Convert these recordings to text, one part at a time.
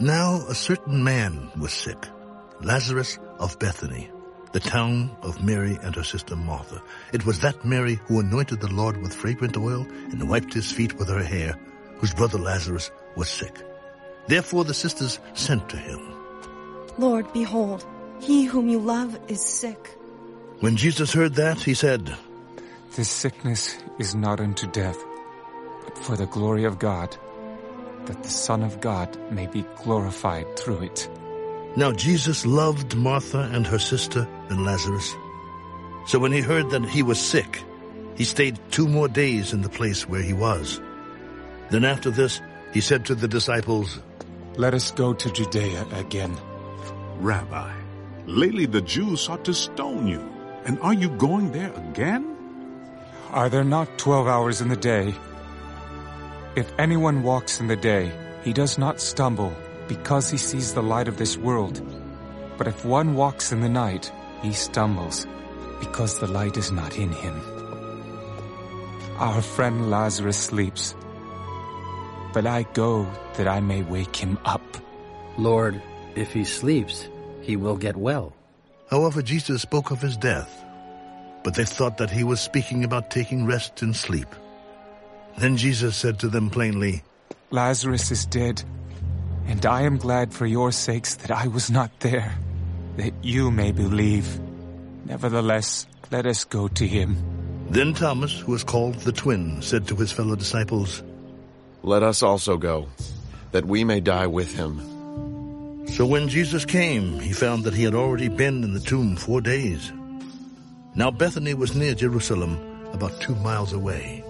Now a certain man was sick, Lazarus of Bethany, the town of Mary and her sister Martha. It was that Mary who anointed the Lord with fragrant oil and wiped his feet with her hair, whose brother Lazarus was sick. Therefore the sisters sent to him. Lord, behold, he whom you love is sick. When Jesus heard that, he said, This sickness is not unto death, but for the glory of God, that the Son of God may be glorified through it. Now Jesus loved Martha and her sister and Lazarus. So when he heard that he was sick, he stayed two more days in the place where he was. Then after this, he said to the disciples, Let us go to Judea again. Rabbi, lately the Jews sought to stone you, and are you going there again? Are there not twelve hours in the day? If anyone walks in the day, he does not stumble, because he sees the light of this world. But if one walks in the night, he stumbles, because the light is not in him. Our friend Lazarus sleeps, but I go that I may wake him up. Lord, if he sleeps, he will get well. However, Jesus spoke of his death, but they thought that he was speaking about taking rest and sleep. Then Jesus said to them plainly, Lazarus is dead, and I am glad for your sakes that I was not there, that you may believe. Nevertheless, let us go to him. Then Thomas, who was called the twin, said to his fellow disciples, Let us also go, that we may die with him. So when Jesus came, he found that he had already been in the tomb four days. Now Bethany was near Jerusalem, about two miles away.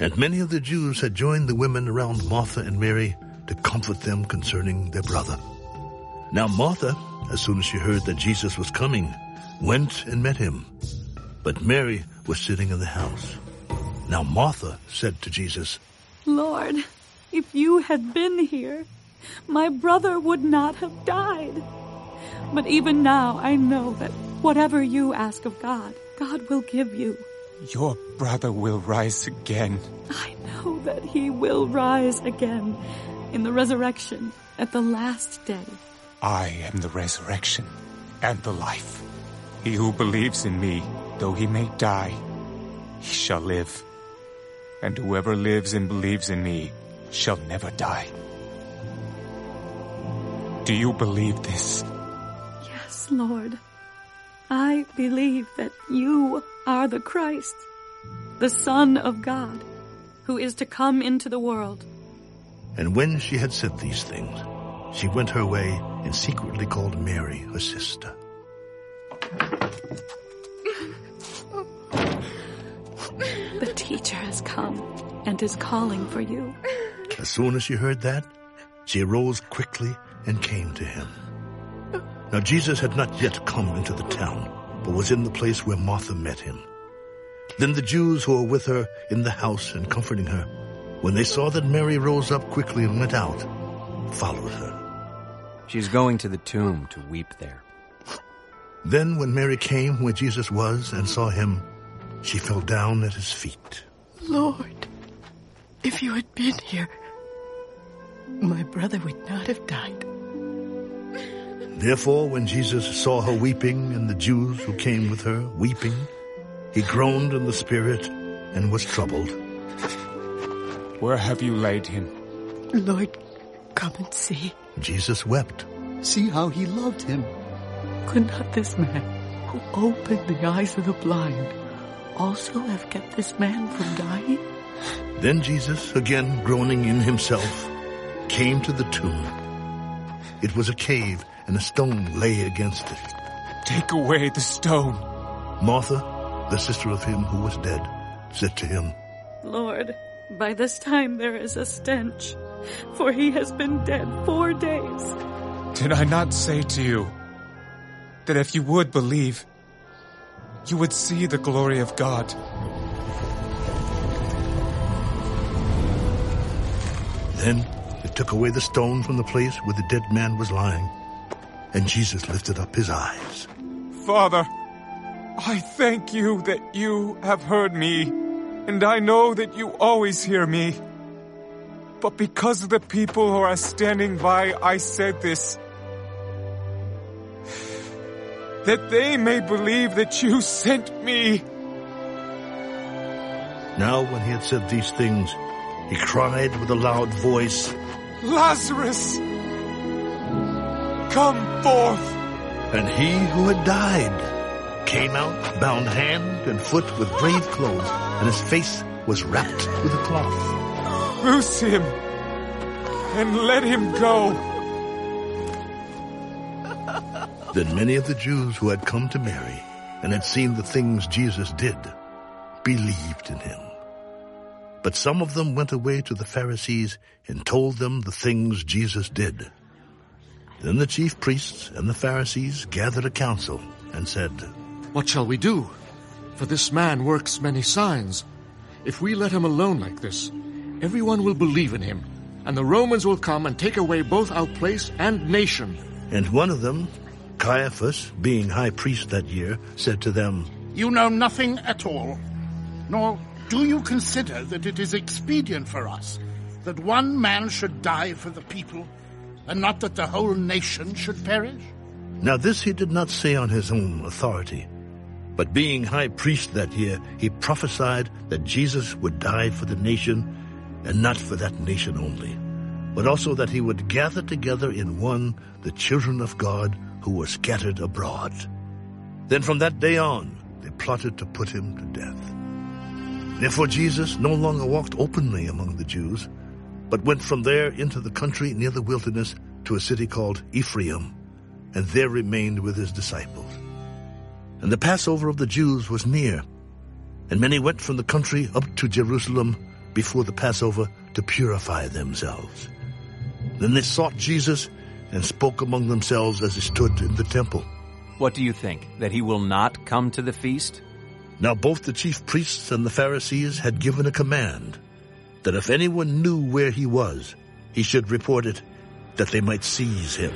And many of the Jews had joined the women around Martha and Mary to comfort them concerning their brother. Now Martha, as soon as she heard that Jesus was coming, went and met him. But Mary was sitting in the house. Now Martha said to Jesus, Lord, if you had been here, my brother would not have died. But even now I know that whatever you ask of God, God will give you. Your brother will rise again. I know that he will rise again in the resurrection at the last day. I am the resurrection and the life. He who believes in me, though he may die, he shall live. And whoever lives and believes in me shall never die. Do you believe this? Yes, Lord. I believe that you are the Christ, the Son of God, who is to come into the world. And when she had said these things, she went her way and secretly called Mary, her sister. The teacher has come and is calling for you. As soon as she heard that, she arose quickly and came to him. Now Jesus had not yet come into the town, but was in the place where Martha met him. Then the Jews who were with her in the house and comforting her, when they saw that Mary rose up quickly and went out, followed her. She's going to the tomb to weep there. Then when Mary came where Jesus was and saw him, she fell down at his feet. Lord, if you had been here, my brother would not have died. Therefore, when Jesus saw her weeping and the Jews who came with her weeping, he groaned in the spirit and was troubled. Where have you laid him? Lord, come and see. Jesus wept. See how he loved him. Could not this man, who opened the eyes of the blind, also have kept this man from dying? Then Jesus, again groaning in himself, came to the tomb. It was a cave, and a stone lay against it. Take away the stone. Martha, the sister of him who was dead, said to him, Lord, by this time there is a stench, for he has been dead four days. Did I not say to you that if you would believe, you would see the glory of God? Then they took away the stone from the place where the dead man was lying, and Jesus lifted up his eyes. Father, I thank you that you have heard me, and I know that you always hear me. But because of the people who are standing by, I said this. That they may believe that you sent me. Now when he had said these things, he cried with a loud voice, Lazarus! Come forth! And he who had died came out, bound hand and foot with grave clothes, and his face was wrapped with a cloth. Loose him and let him go. Then many of the Jews who had come to Mary and had seen the things Jesus did believed in him. But some of them went away to the Pharisees and told them the things Jesus did. Then the chief priests and the Pharisees gathered a council and said, What shall we do? For this man works many signs. If we let him alone like this, everyone will believe in him, and the Romans will come and take away both our place and nation. And one of them, Caiaphas, being high priest that year, said to them, You know nothing at all, nor do you consider that it is expedient for us that one man should die for the people, and not that the whole nation should perish? Now this he did not say on his own authority, but being high priest that year, he prophesied that Jesus would die for the nation, and not for that nation only, but also that he would gather together in one the children of God who were scattered abroad. Then from that day on, they plotted to put him to death. Therefore Jesus no longer walked openly among the Jews, but went from there into the country near the wilderness to a city called Ephraim, and there remained with his disciples. And the Passover of the Jews was near, and many went from the country up to Jerusalem before the Passover to purify themselves. Then they sought Jesus and spoke among themselves as he stood in the temple. What do you think? That he will not come to the feast? Now both the chief priests and the Pharisees had given a command that if anyone knew where he was, he should report it, that they might seize him.